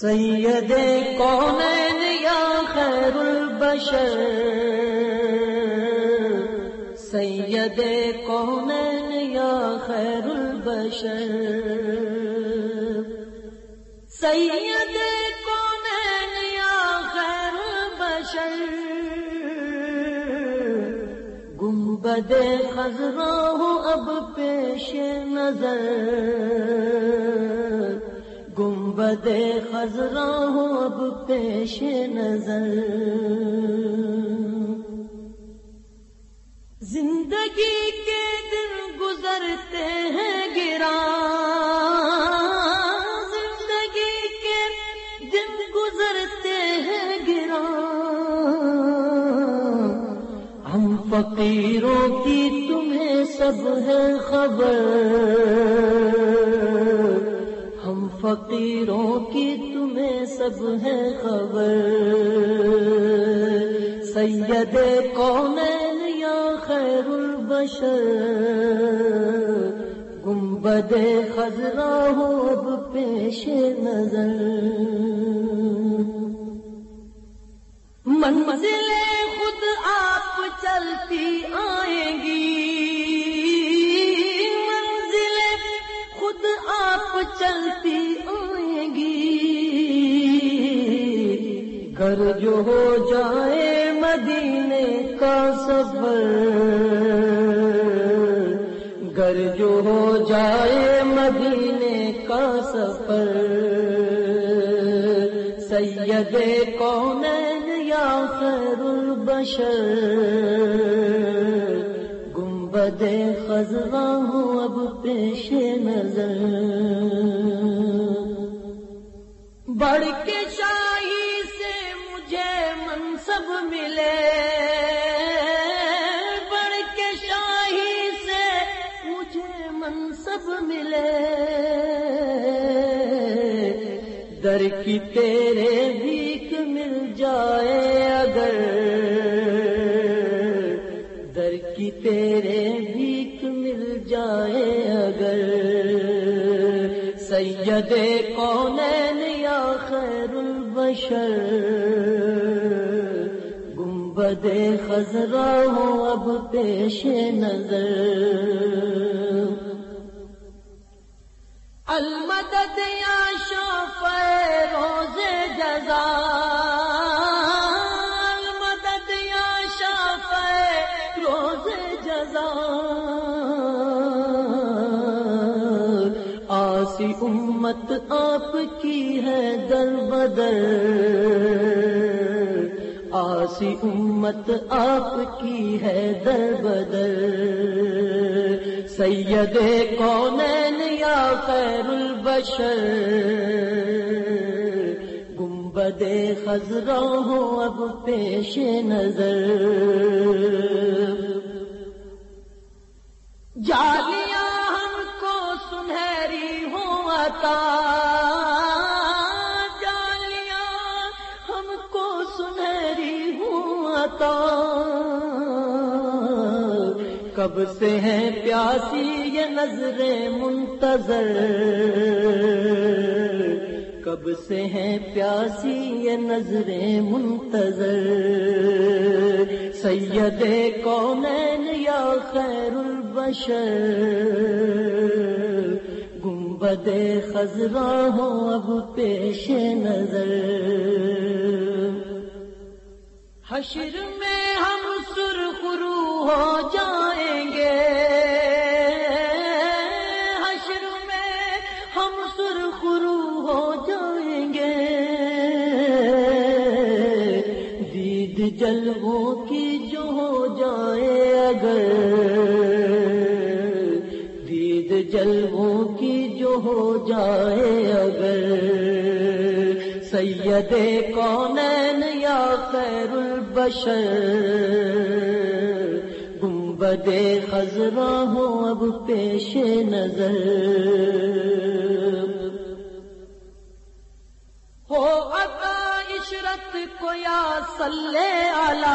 سید کون یا خیر البشر؟ سید کون یا خیر البشر؟ سید کون یا خیر البشر؟ گنبد خزرا ہو اب پیش نظر گنبد خزرا ہو اب پیش نظر۔ زندگی کے دن گزرتے ہیں گرا۔ زندگی کے دن گزرتے ہیں گرا۔ ہم فقیروں کی تمہیں سب ہے خبر۔ فقیروں کی تمہیں سب ہے خبر۔ سید کون یا خیر البشر۔ گنبد خزرا ہو اب پیش نظر۔ منزل خود آپ چلتی آئیں گی۔ گھر جو ہو جائے مدینے کا سفر گھر جو ہو جائے مدینے کا سفر سید کون یا خیر البشر؟ گنبد خزرا ہوں اب پیش نظر۔ بڑھ کے شاہی ملے۔ بڑھ کے شاہی سے مجھے منصب ملے۔ در کی تیرے بھیک مل جائے اگر۔ در کی تیرے بھیک مل جائے اگر۔ سید کون یا خیر البشر۔ خزرا ہو اب پیش نظر۔ المدد یا شاف روز جزا۔ المدد یا شاف روز جزا۔ آسی امت آپ کی ہے در بدر۔ آسی امت آپ کی ہے در بدر سید کونین یا خیر البشر۔ گنبد خزرا ہو اب پیش نظر۔ جالیاں ہم کو سنہری ہو عطا۔ کب سے ہیں پیاسی یہ نظر منتظر؟ کب سے ہیں پیاسی یہ نظر منتظر؟ سید کونین یا خیر البشر، گنبد خزرا ہو اب پیش نظر۔ حشر میں ہم سرخرو ہو جائیں گے۔ حشر میں ہم سرخرو ہو جائیں گے۔ دید جلووں کی جو ہو جائے اگر، دید جلووں کی جو ہو جائے اگر۔ سید کونین یا خیر البشر گنبد خزرا ہو اب پیش نظر۔ ہو عطا عشرت کو یا صلی علی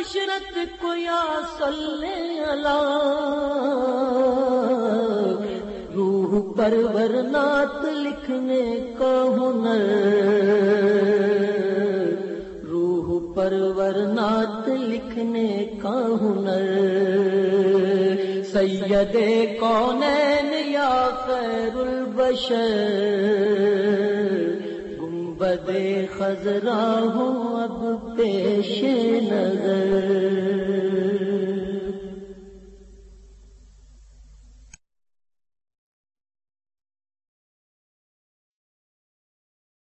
عشرت کو یا صلی علی روح پرور نعت لکھنے کا ہنر، روح پرور نعت لکھنے کا ہنر۔ سید کونین یا خیر البشر، گنبد خزرا ہوں اب پیش نظر۔